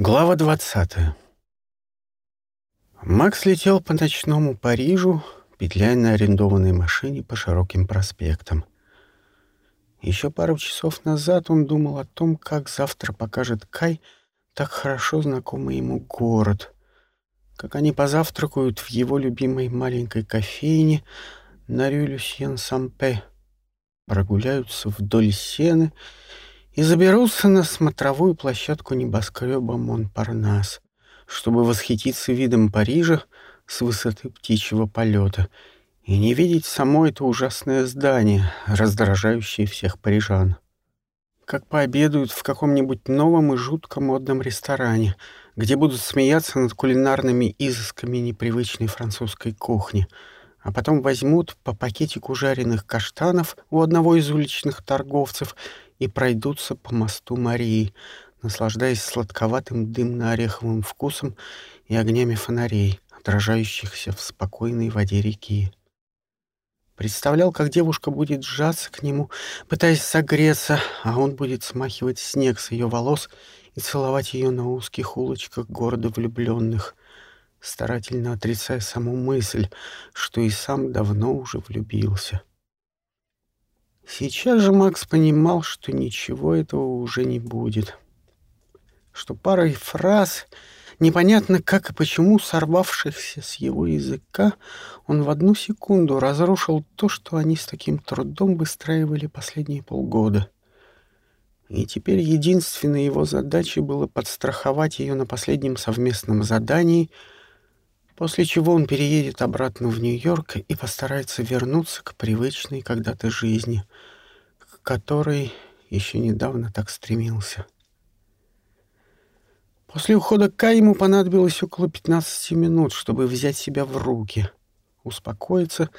Глава 20. Макс летел по ночному Парижу, петляя на арендованной машине по широким проспектам. Еще пару часов назад он думал о том, как завтра покажет Кай так хорошо знакомый ему город, как они позавтракают в его любимой маленькой кофейне на Рю-Люсьен-Сампе, прогуляются вдоль сены и заберутся на смотровую площадку небоскреба Монпарнас, чтобы восхититься видом Парижа с высоты птичьего полета и не видеть само это ужасное здание, раздражающее всех парижан. Как пообедают в каком-нибудь новом и жутко модном ресторане, где будут смеяться над кулинарными изысками непривычной французской кухни, а потом возьмут по пакетику жареных каштанов у одного из уличных торговцев — и пройдутся по мосту Марии, наслаждаясь сладковатым дымно-ореховым вкусом и огнями фонарей, отражающихся в спокойной воде реки. Представлял, как девушка будет сжаться к нему, пытаясь согреться, а он будет смахивать снег с ее волос и целовать ее на узких улочках города влюбленных, старательно отрицая саму мысль, что и сам давно уже влюбился. Сейчас же Макс понимал, что ничего этого уже не будет. Что парой фраз, непонятно как и почему сорвавшихся с его языка, он в одну секунду разрушил то, что они с таким трудом выстраивали последние полгода. И теперь единственной его задачей было подстраховать ее на последнем совместном задании, после чего он переедет обратно в Нью-Йорк и постарается вернуться к привычной когда-то жизни — который еще недавно так стремился. После ухода Ка ему понадобилось около 15 минут, чтобы взять себя в руки, успокоиться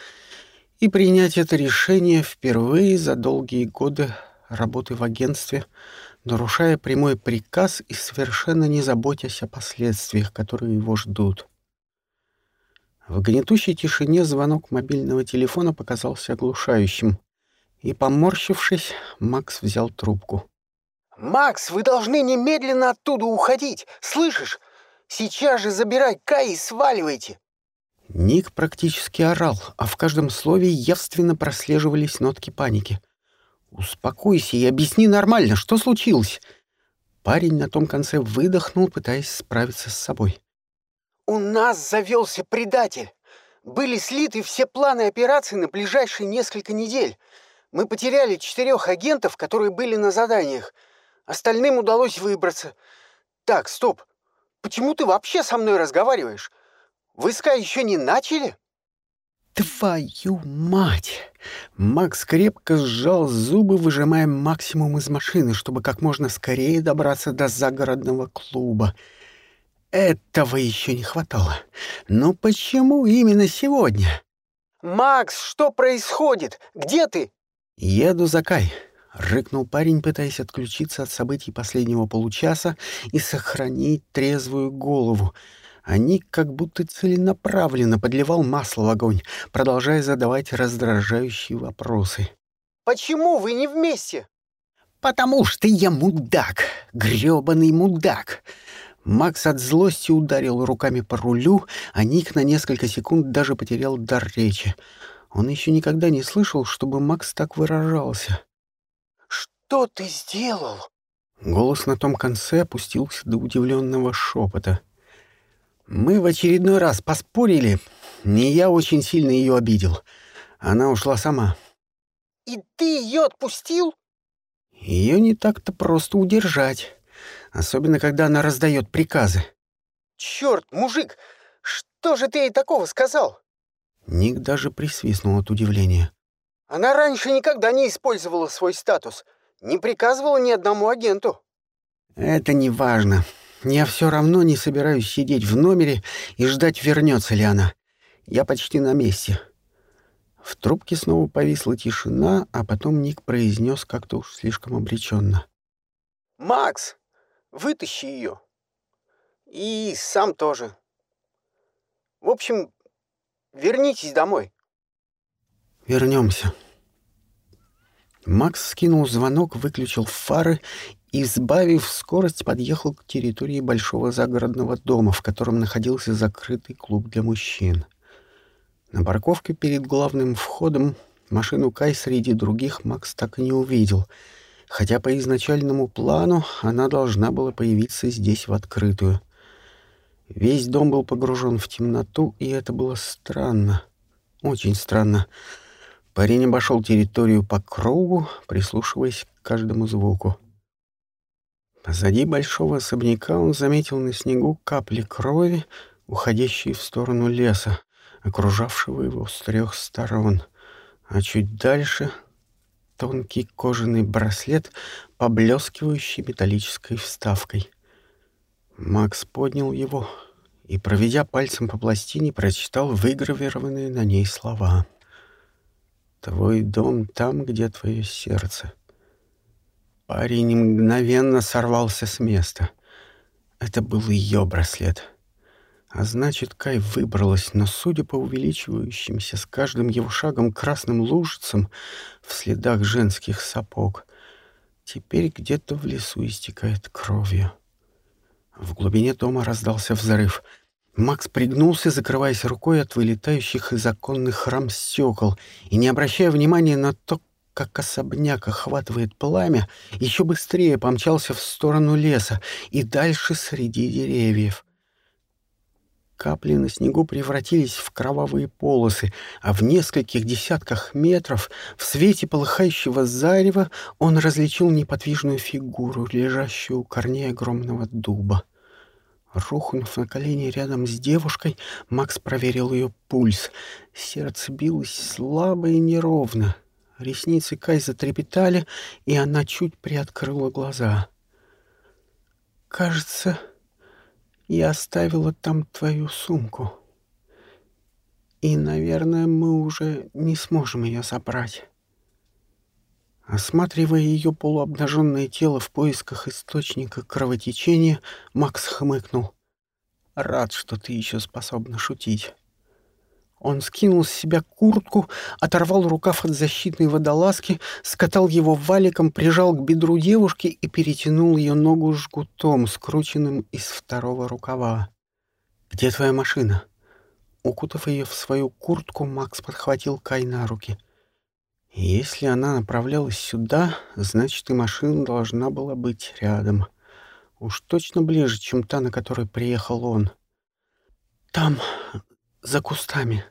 и принять это решение впервые за долгие годы работы в агентстве, нарушая прямой приказ и совершенно не заботясь о последствиях, которые его ждут. В гнетущей тишине звонок мобильного телефона показался оглушающим. И, поморщившись, Макс взял трубку. «Макс, вы должны немедленно оттуда уходить! Слышишь? Сейчас же забирай Кай и сваливайте!» Ник практически орал, а в каждом слове явственно прослеживались нотки паники. «Успокойся и объясни нормально, что случилось?» Парень на том конце выдохнул, пытаясь справиться с собой. «У нас завелся предатель. Были слиты все планы операции на ближайшие несколько недель. Мы потеряли четырех агентов, которые были на заданиях. Остальным удалось выбраться. Так, стоп. Почему ты вообще со мной разговариваешь? Вы с еще не начали?» «Твою мать!» Макс крепко сжал зубы, выжимая максимум из машины, чтобы как можно скорее добраться до загородного клуба. Этого еще не хватало. Но почему именно сегодня? «Макс, что происходит? Где ты?» «Еду за Кай», — рыкнул парень, пытаясь отключиться от событий последнего получаса и сохранить трезвую голову. Они как будто целенаправленно подливал масло в огонь, продолжая задавать раздражающие вопросы. «Почему вы не вместе?» «Потому что я мудак, грёбаный мудак!» Макс от злости ударил руками по рулю, а Ник на несколько секунд даже потерял дар речи. Он еще никогда не слышал, чтобы Макс так выражался. «Что ты сделал?» Голос на том конце опустился до удивленного шепота. «Мы в очередной раз поспорили. Не я очень сильно ее обидел. Она ушла сама». «И ты ее отпустил?» Ее не так-то просто удержать, особенно когда она раздает приказы. «Черт, мужик, что же ты ей такого сказал?» Ник даже присвистнул от удивления. «Она раньше никогда не использовала свой статус, не приказывала ни одному агенту». «Это не важно. Я все равно не собираюсь сидеть в номере и ждать, вернется ли она. Я почти на месте». В трубке снова повисла тишина, а потом Ник произнес как-то уж слишком обреченно. «Макс, вытащи ее. И сам тоже. В общем, Вернитесь домой. Вернемся. Макс скинул звонок, выключил фары и, сбавив скорость, подъехал к территории большого загородного дома, в котором находился закрытый клуб для мужчин. На парковке перед главным входом машину Кай среди других Макс так и не увидел, хотя по изначальному плану она должна была появиться здесь в открытую. Весь дом был погружен в темноту, и это было странно, очень странно. Парень обошел территорию по кругу, прислушиваясь к каждому звуку. Позади большого особняка он заметил на снегу капли крови, уходящие в сторону леса, окружавшего его с трех сторон, а чуть дальше — тонкий кожаный браслет, поблескивающий металлической вставкой. Макс поднял его и, проведя пальцем по пластине, прочитал выгравированные на ней слова. «Твой дом там, где твое сердце». Парень мгновенно сорвался с места. Это был ее браслет. А значит, Кай выбралась, но, судя по увеличивающимся с каждым его шагом красным лужицам в следах женских сапог, теперь где-то в лесу истекает кровью. В глубине дома раздался взрыв. Макс пригнулся, закрываясь рукой от вылетающих из оконных рам стекол, и, не обращая внимания на то, как особняк охватывает пламя, еще быстрее помчался в сторону леса и дальше среди деревьев. Капли на снегу превратились в кровавые полосы, а в нескольких десятках метров в свете полыхающего зарева он различил неподвижную фигуру, лежащую у корней огромного дуба. Рухнув на колени рядом с девушкой, Макс проверил ее пульс. Сердце билось слабо и неровно. Ресницы Кай затрепетали, и она чуть приоткрыла глаза. «Кажется, я оставила там твою сумку. И, наверное, мы уже не сможем ее забрать». Осматривая ее полуобнаженное тело в поисках источника кровотечения, Макс хмыкнул. «Рад, что ты еще способна шутить». Он скинул с себя куртку, оторвал рукав от защитной водолазки, скатал его валиком, прижал к бедру девушки и перетянул ее ногу жгутом, скрученным из второго рукава. «Где твоя машина?» Укутав ее в свою куртку, Макс подхватил Кай на руки. «Если она направлялась сюда, значит, и машина должна была быть рядом. Уж точно ближе, чем та, на которой приехал он». «Там, за кустами.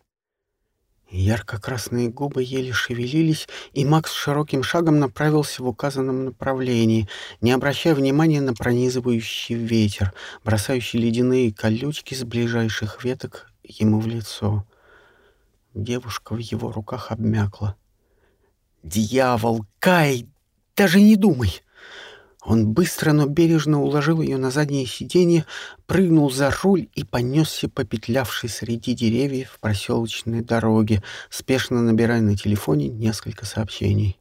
Ярко-красные губы еле шевелились, и Макс широким шагом направился в указанном направлении, не обращая внимания на пронизывающий ветер, бросающий ледяные колючки с ближайших веток ему в лицо. Девушка в его руках обмякла. «Дьявол, Кай, даже не думай!» Он быстро, но бережно уложил ее на заднее сиденье, прыгнул за руль и понесся по петлявшей среди деревьев проселочной дороге, спешно набирая на телефоне несколько сообщений.